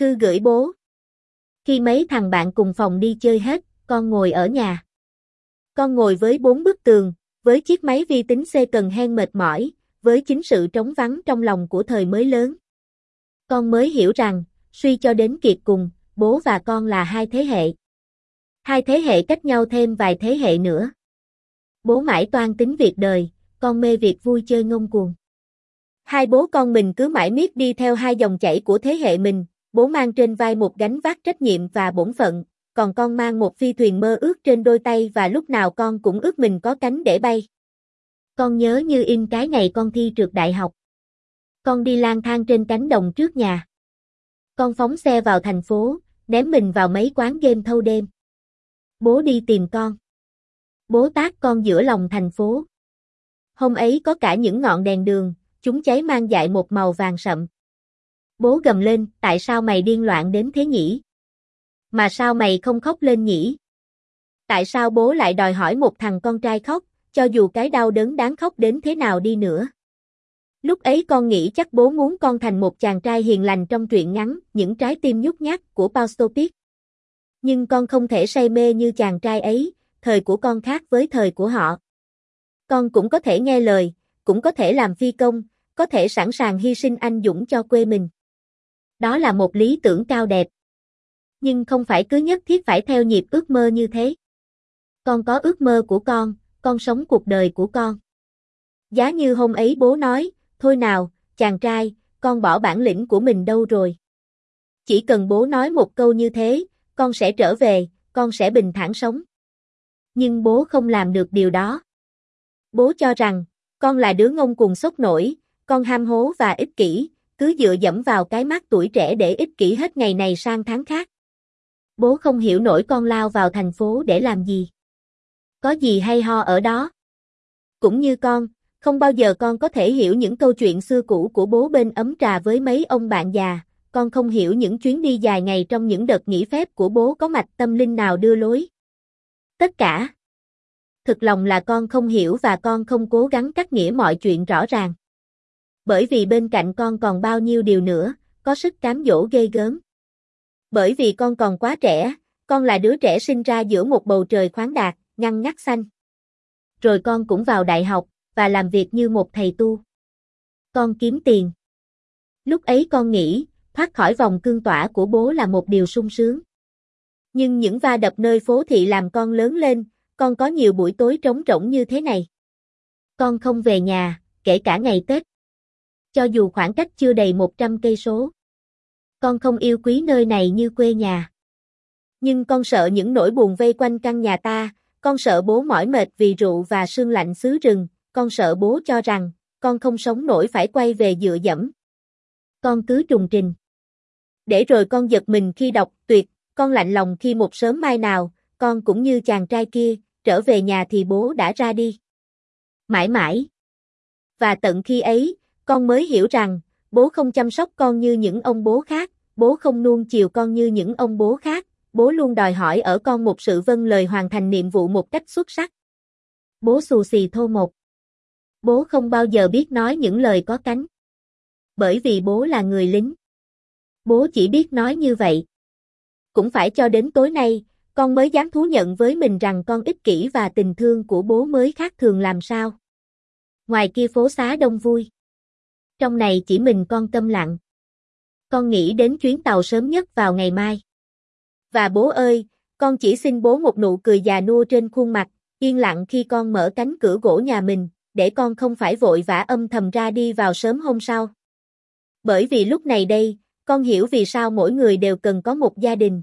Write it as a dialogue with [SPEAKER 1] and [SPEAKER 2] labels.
[SPEAKER 1] Thư gửi bố. Khi mấy thằng bạn cùng phòng đi chơi hết, con ngồi ở nhà. Con ngồi với bốn bức tường, với chiếc máy vi tính C cần hen mệt mỏi, với chính sự trống vắng trong lòng của thời mới lớn. Con mới hiểu rằng, suy cho đến kiệt cùng, bố và con là hai thế hệ. Hai thế hệ cách nhau thêm vài thế hệ nữa. Bố mãi toan tính việc đời, con mê việc vui chơi ngông cuồng. Hai bố con mình cứ mãi miết đi theo hai dòng chảy của thế hệ mình, bố mang trên vai một gánh vác trách nhiệm và bổn phận, còn con mang một phi thuyền mơ ước trên đôi tay và lúc nào con cũng ước mình có cánh để bay. Con nhớ như in cái ngày con thi trượt đại học. Con đi lang thang trên cánh đồng trước nhà. Con phóng xe vào thành phố, ném mình vào mấy quán game thâu đêm. Bố đi tìm con. Bố tác con giữa lòng thành phố. Hôm ấy có cả những ngọn đèn đường, chúng cháy mang dại một màu vàng sậm. Bố gầm lên, tại sao mày điên loạn đến thế nhỉ? Mà sao mày không khóc lên nhỉ? Tại sao bố lại đòi hỏi một thằng con trai khóc, cho dù cái đau đớn đáng khóc đến thế nào đi nữa? Lúc ấy con nghĩ chắc bố muốn con thành một chàng trai hiền lành trong truyện ngắn, những trái tim nhút nhát của Paustopic. Nhưng con không thể say mê như chàng trai ấy, thời của con khác với thời của họ. Con cũng có thể nghe lời, cũng có thể làm phi công, có thể sẵn sàng hy sinh anh dũng cho quê mình. Đó là một lý tưởng cao đẹp. Nhưng không phải cứ nhất thiết phải theo nhịp ước mơ như thế. Con có ước mơ của con, con sống cuộc đời của con. Giá như hôm ấy bố nói, thôi nào, chàng trai, con bỏ bản lĩnh của mình đâu rồi. Chỉ cần bố nói một câu như thế, con sẽ trở về, con sẽ bình thản sống. Nhưng bố không làm được điều đó. Bố cho rằng, con là đứa ngông cuồng sốc nổi, con ham hố và ích kỷ, cứ dựa dẫm vào cái mắt tuổi trẻ để ích kỷ hết ngày này sang tháng khác. Bố không hiểu nổi con lao vào thành phố để làm gì. Có gì hay ho ở đó. Cũng như con, không bao giờ con có thể hiểu những câu chuyện xưa cũ của bố bên ấm trà với mấy ông bạn già, con không hiểu những chuyến đi dài ngày trong những đợt nghỉ phép của bố có mạch tâm linh nào đưa lối. Tất cả. Thực lòng là con không hiểu và con không cố gắng cắt nghĩa mọi chuyện rõ ràng. Bởi vì bên cạnh con còn bao nhiêu điều nữa, có sức cám dỗ ghê gớm. Bởi vì con còn quá trẻ, con là đứa trẻ sinh ra giữa một bầu trời khoáng đạt, ngăn ngắt xanh. Rồi con cũng vào đại học, và làm việc như một thầy tu. Con kiếm tiền. Lúc ấy con nghĩ, thoát khỏi vòng cương tỏa của bố là một điều sung sướng. Nhưng những va đập nơi phố thị làm con lớn lên, con có nhiều buổi tối trống rỗng như thế này. Con không về nhà, kể cả ngày Tết. Cho dù khoảng cách chưa đầy 100 cây số. Con không yêu quý nơi này như quê nhà. Nhưng con sợ những nỗi buồn vây quanh căn nhà ta, con sợ bố mỏi mệt vì rượu và sương lạnh xứ rừng, con sợ bố cho rằng, con không sống nổi phải quay về dựa dẫm. Con cứ trùng trình. Để rồi con giật mình khi đọc tuyệt, con lạnh lòng khi một sớm mai nào, con cũng như chàng trai kia, trở về nhà thì bố đã ra đi. Mãi mãi. Và tận khi ấy, con mới hiểu rằng, bố không chăm sóc con như những ông bố khác, bố không nuông chiều con như những ông bố khác, bố luôn đòi hỏi ở con một sự vâng lời hoàn thành nhiệm vụ một cách xuất sắc. Bố xù xì thô một. Bố không bao giờ biết nói những lời có cánh. Bởi vì bố là người lính. Bố chỉ biết nói như vậy. Cũng phải cho đến tối nay, con mới dám thú nhận với mình rằng con ích kỷ và tình thương của bố mới khác thường làm sao. Ngoài kia phố xá đông vui. Trong này chỉ mình con tâm lặng. Con nghĩ đến chuyến tàu sớm nhất vào ngày mai. Và bố ơi, con chỉ xin bố một nụ cười già nua trên khuôn mặt, yên lặng khi con mở cánh cửa gỗ nhà mình, để con không phải vội vã âm thầm ra đi vào sớm hôm sau. Bởi vì lúc này đây, con hiểu vì sao mỗi người đều cần có một gia đình.